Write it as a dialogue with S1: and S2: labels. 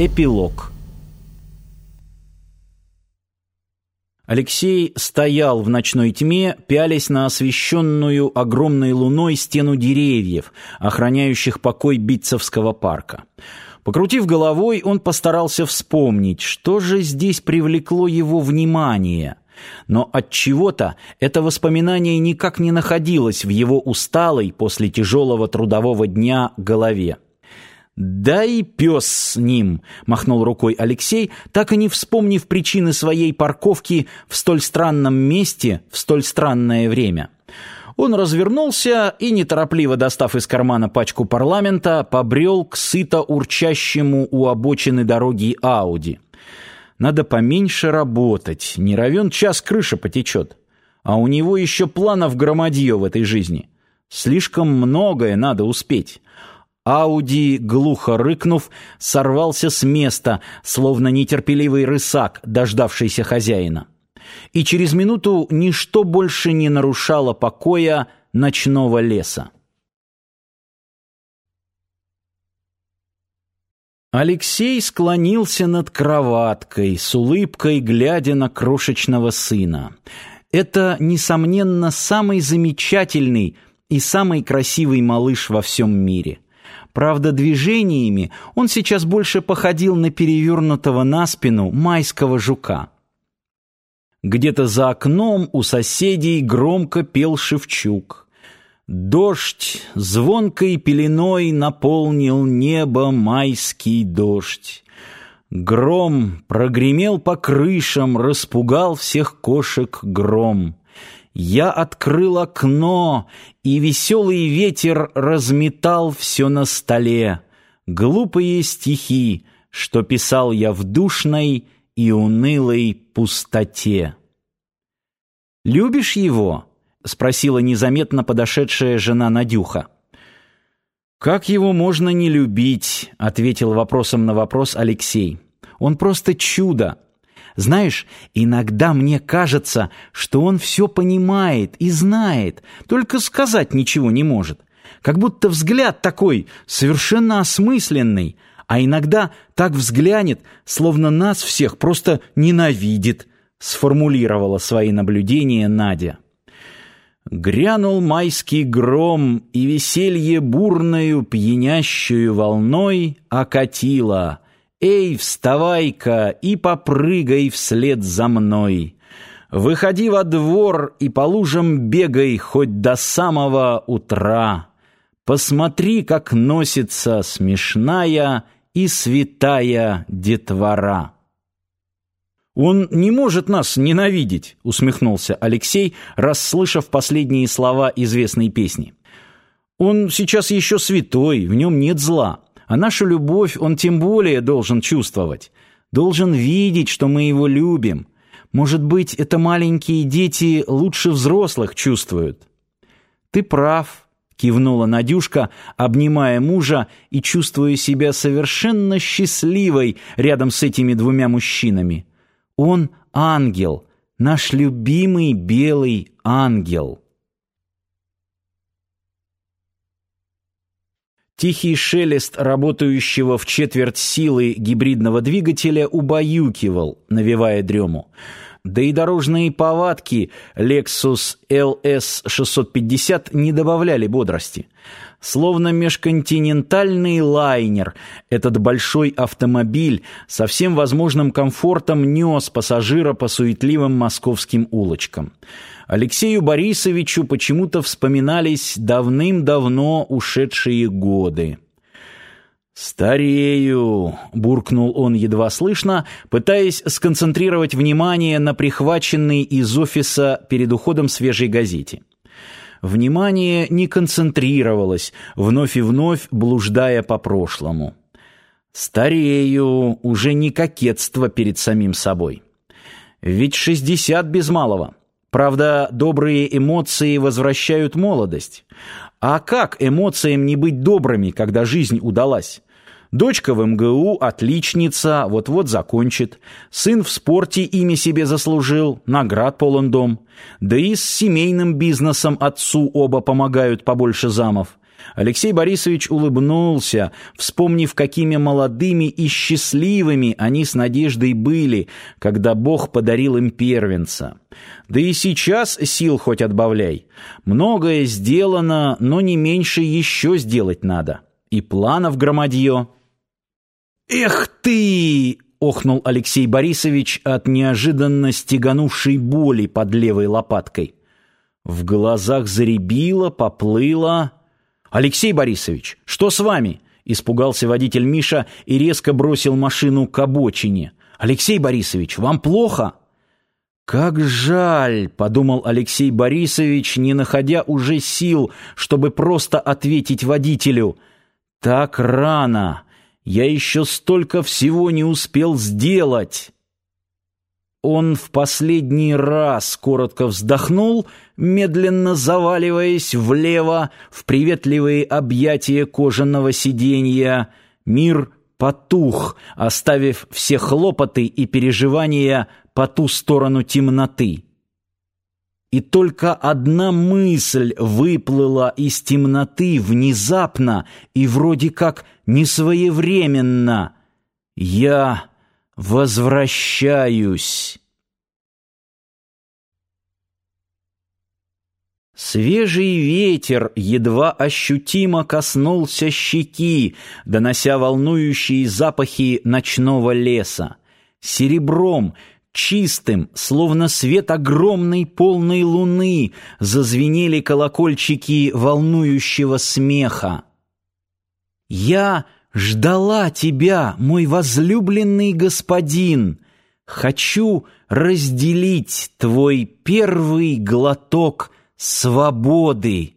S1: Эпилог Алексей стоял в ночной тьме, пялясь на освещенную огромной луной стену деревьев, охраняющих покой Битцевского парка. Покрутив головой, он постарался вспомнить, что же здесь привлекло его внимание. Но от чего-то это воспоминание никак не находилось в его усталой после тяжелого трудового дня голове. «Да и пес с ним», — махнул рукой Алексей, так и не вспомнив причины своей парковки в столь странном месте в столь странное время. Он развернулся и, неторопливо достав из кармана пачку парламента, побрел к сыто урчащему у обочины дороги Ауди. Надо поменьше работать, не равен час крыша потечет. А у него еще планов громадье в этой жизни. Слишком многое надо успеть. Ауди, глухо рыкнув, сорвался с места, словно нетерпеливый рысак, дождавшийся хозяина. И через минуту ничто больше не нарушало покоя ночного леса. Алексей склонился над кроваткой, с улыбкой глядя на крошечного сына. Это, несомненно, самый замечательный и самый красивый малыш во всем мире. Правда, движениями он сейчас больше походил на перевернутого на спину майского жука. Где-то за окном у соседей громко пел Шевчук. Дождь звонкой пеленой наполнил небо майский дождь. Гром прогремел по крышам, распугал всех кошек гром. Я открыл окно, и веселый ветер разметал все на столе. Глупые стихи, что писал я в душной и унылой пустоте. «Любишь его?» — спросила незаметно подошедшая жена Надюха. «Как его можно не любить?» — ответил вопросом на вопрос Алексей. «Он просто чудо. Знаешь, иногда мне кажется, что он все понимает и знает, только сказать ничего не может. Как будто взгляд такой, совершенно осмысленный, а иногда так взглянет, словно нас всех просто ненавидит, сформулировала свои наблюдения Надя. Грянул майский гром, и веселье бурною пьянящую волной окатило — «Эй, вставай-ка и попрыгай вслед за мной! Выходи во двор и по лужам бегай хоть до самого утра! Посмотри, как носится смешная и святая детвора!» «Он не может нас ненавидеть», — усмехнулся Алексей, расслышав последние слова известной песни. «Он сейчас еще святой, в нем нет зла». А нашу любовь он тем более должен чувствовать. Должен видеть, что мы его любим. Может быть, это маленькие дети лучше взрослых чувствуют. Ты прав, кивнула Надюшка, обнимая мужа и чувствуя себя совершенно счастливой рядом с этими двумя мужчинами. Он ангел, наш любимый белый ангел. Тихий шелест работающего в четверть силы гибридного двигателя убаюкивал, навевая дрему. Да и дорожные повадки Lexus LS 650 не добавляли бодрости. Словно межконтинентальный лайнер, этот большой автомобиль со всем возможным комфортом нес пассажира по суетливым московским улочкам. Алексею Борисовичу почему-то вспоминались давным-давно ушедшие годы. «Старею!» — буркнул он едва слышно, пытаясь сконцентрировать внимание на прихваченной из офиса перед уходом свежей газете. Внимание не концентрировалось, вновь и вновь блуждая по прошлому. «Старею!» — уже не кокетство перед самим собой. «Ведь шестьдесят без малого!» Правда, добрые эмоции возвращают молодость. А как эмоциям не быть добрыми, когда жизнь удалась? Дочка в МГУ, отличница, вот-вот закончит. Сын в спорте имя себе заслужил, наград полон дом. Да и с семейным бизнесом отцу оба помогают побольше замов. Алексей Борисович улыбнулся, вспомнив, какими молодыми и счастливыми они с Надеждой были, когда Бог подарил им первенца. Да и сейчас сил хоть отбавляй. Многое сделано, но не меньше еще сделать надо. И планов громадье. «Эх ты!» — охнул Алексей Борисович от неожиданно стеганувшей боли под левой лопаткой. В глазах заребило, поплыло... «Алексей Борисович, что с вами?» Испугался водитель Миша и резко бросил машину к обочине. «Алексей Борисович, вам плохо?» «Как жаль!» — подумал Алексей Борисович, не находя уже сил, чтобы просто ответить водителю. «Так рано! Я еще столько всего не успел сделать!» Он в последний раз коротко вздохнул, медленно заваливаясь влево в приветливые объятия кожаного сиденья. Мир потух, оставив все хлопоты и переживания по ту сторону темноты. И только одна мысль выплыла из темноты внезапно и вроде как несвоевременно. «Я...» возвращаюсь. Свежий ветер едва ощутимо коснулся щеки, донося волнующие запахи ночного леса. Серебром, чистым, словно свет огромной полной луны, зазвенели колокольчики волнующего смеха. Я ждала тебя, мой возлюбленный господин. Хочу разделить твой первый глоток свободы.